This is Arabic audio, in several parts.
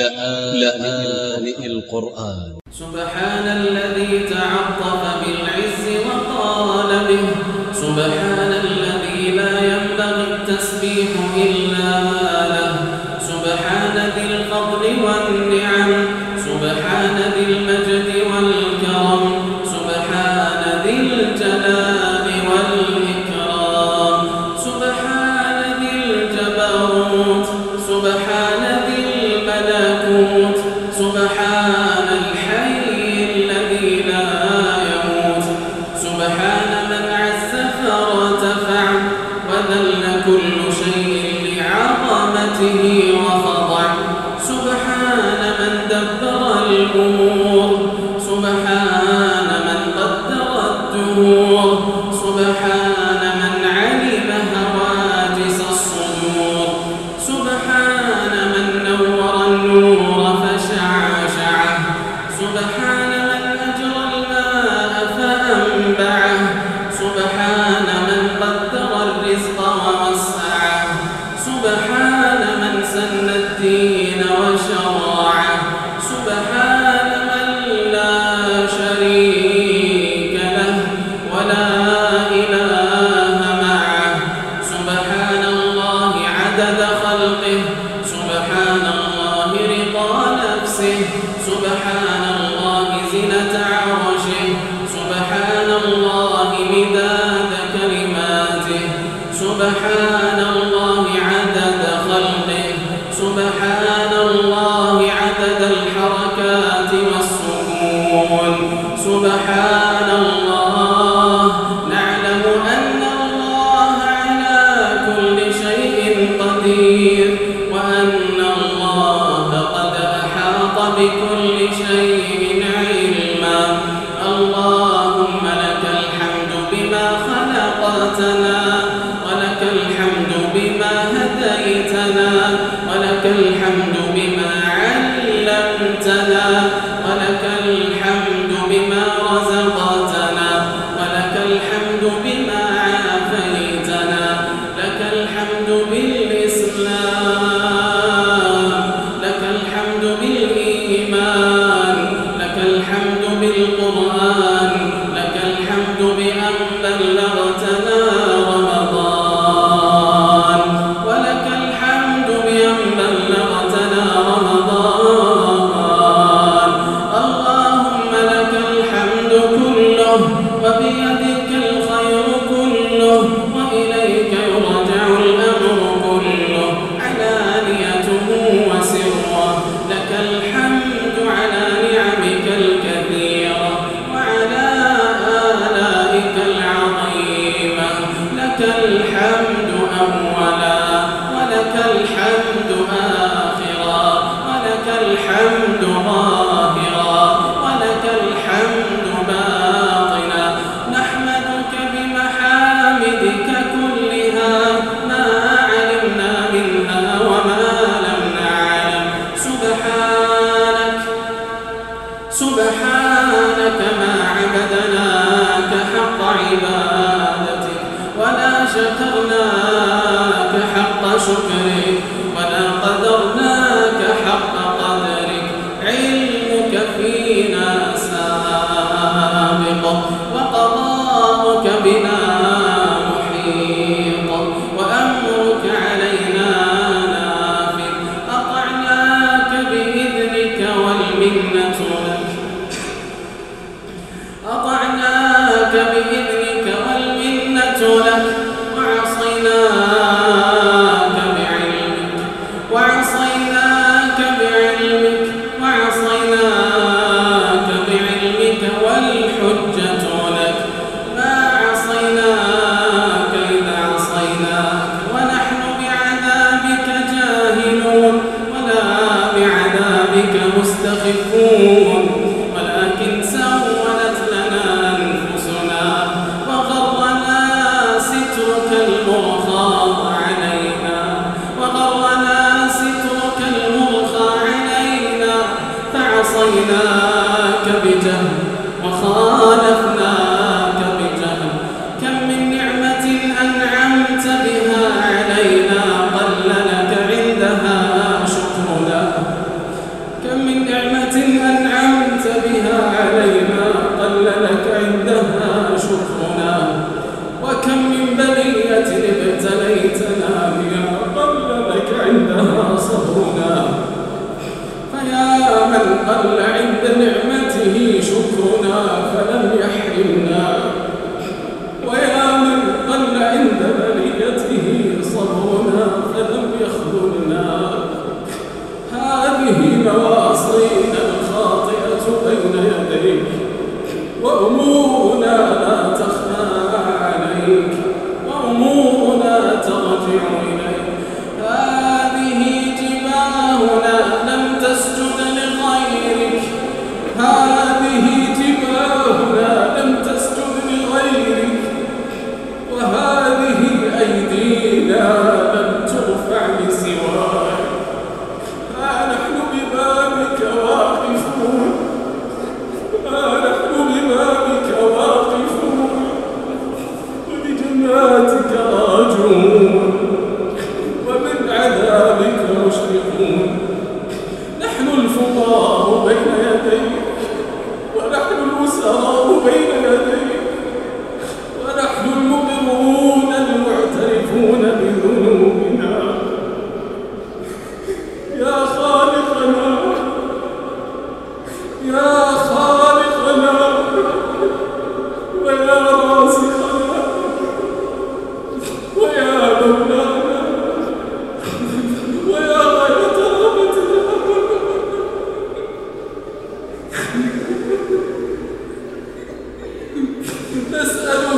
لآن, لآن القرآن. سبحان الذي تعطف بالعز وقال به. سبحان الذي لا ينبغي التسبيح إلا له. سبحان Amen. نسأل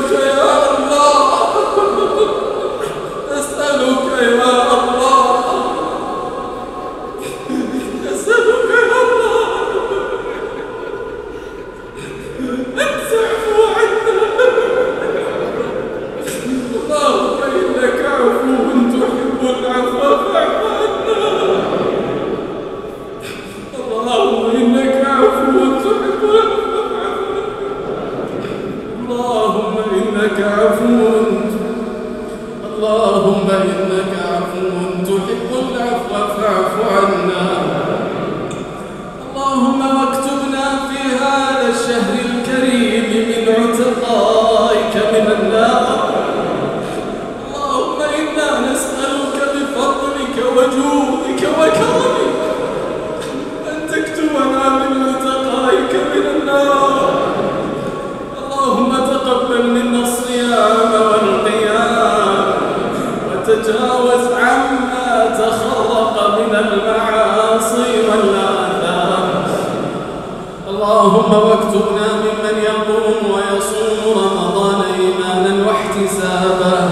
اللهم واكتبنا ممن يقوم ويصوم رمضان إيمانا واحتسابا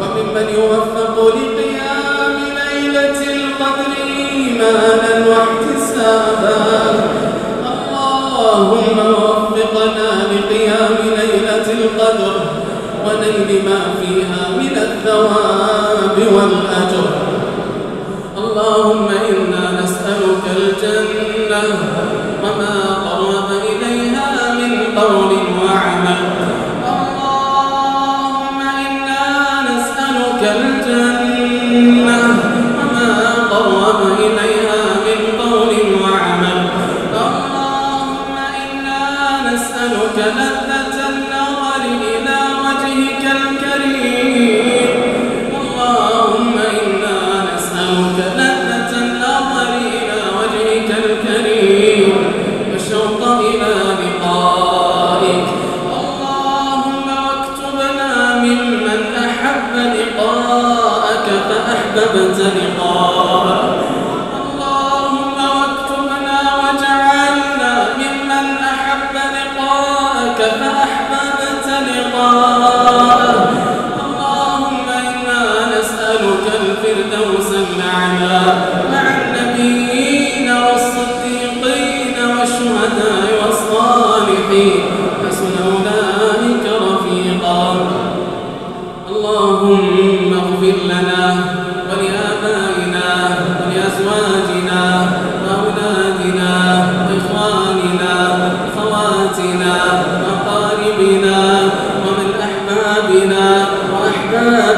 وممن يوفق لقيام ليلة القدر إيمانا واحتسابا. اللهم وفقنا لقيام ليلة القدر ونيل ما فيها من الثواب والأجر. اللهم إنا نسألك الجنة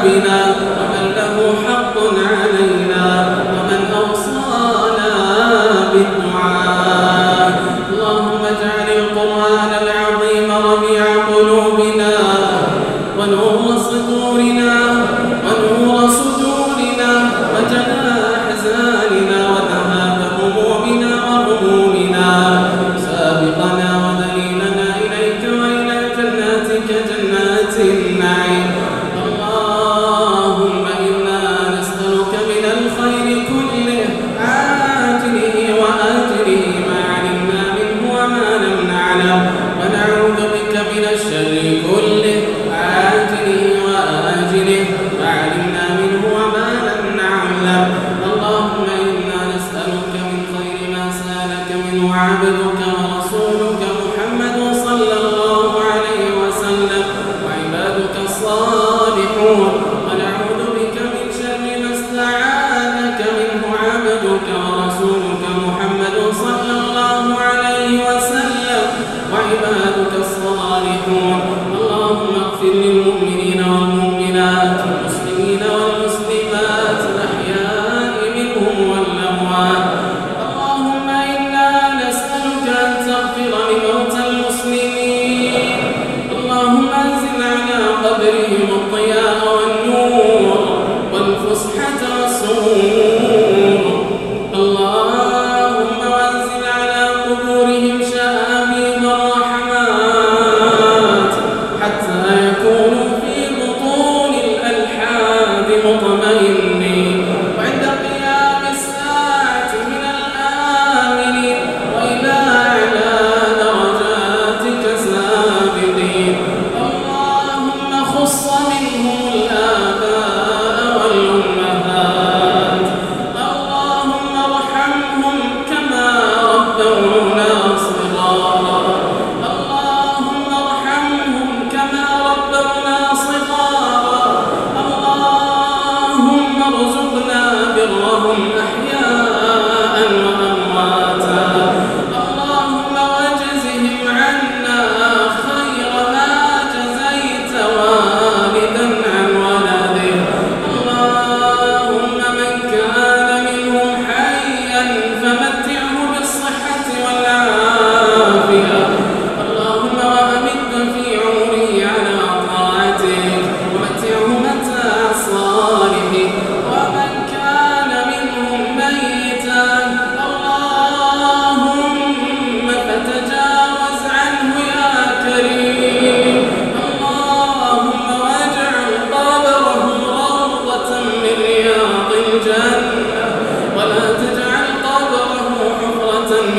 بنا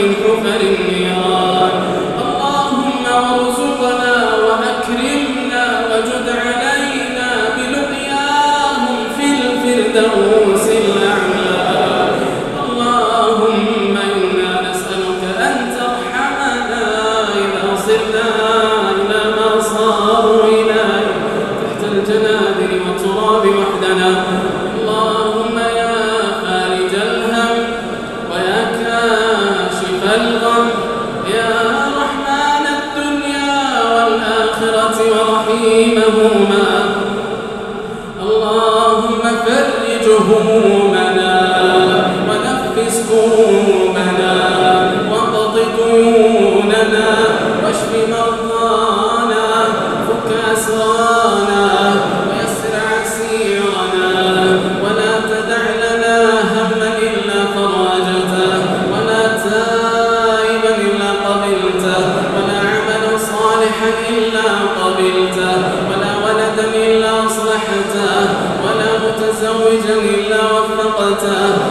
الغم يا زوجا إلا وفقتاه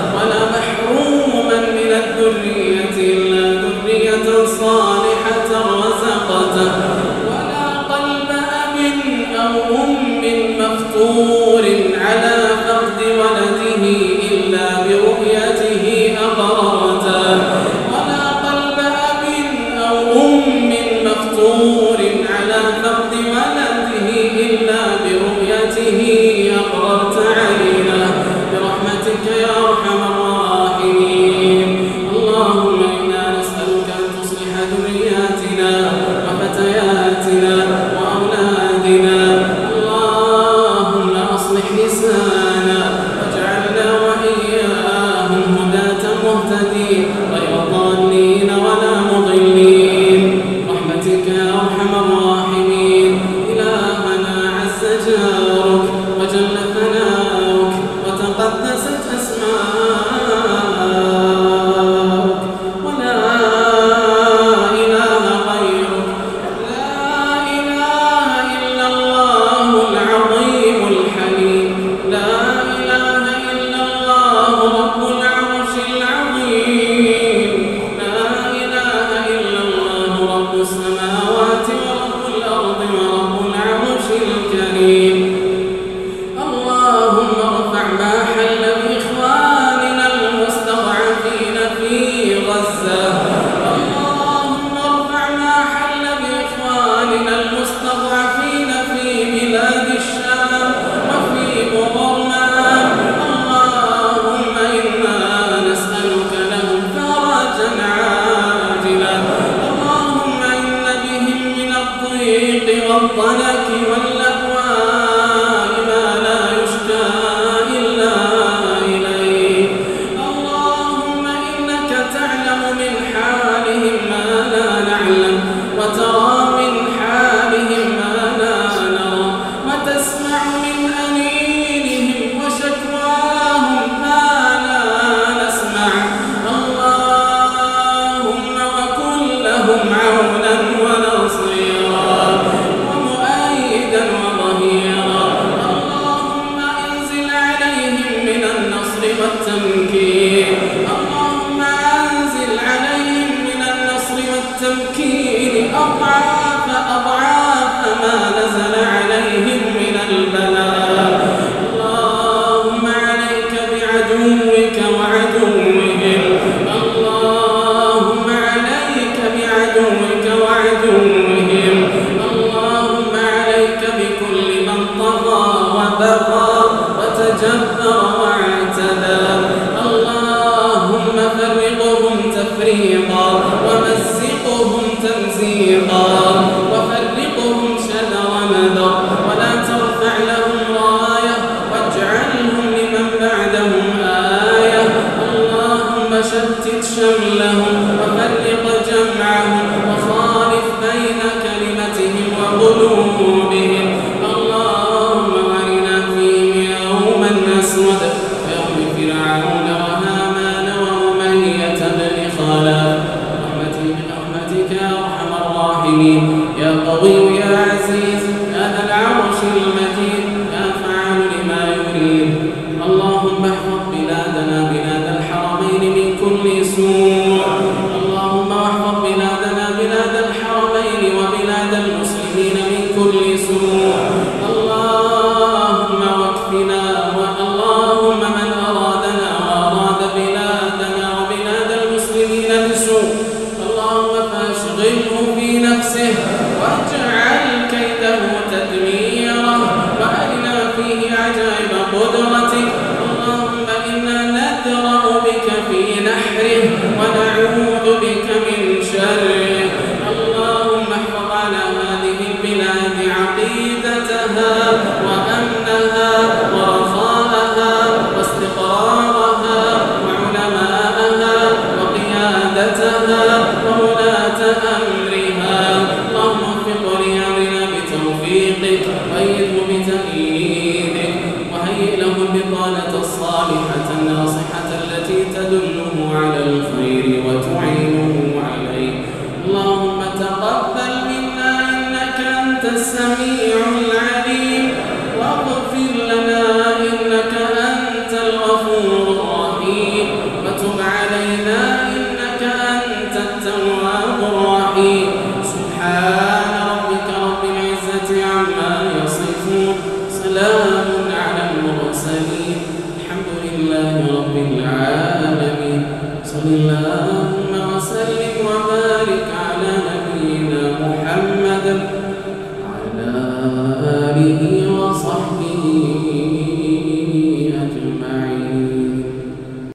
ربنا فريقا ومزقهم تمزيقا وفرقهم شذر مذر ولا ترفع لهم راية واجعلهم لمن بعدهم آية. اللهم شتت شملهم وفرق جمعهم وخالف بين كلمتهم وقلوبهم.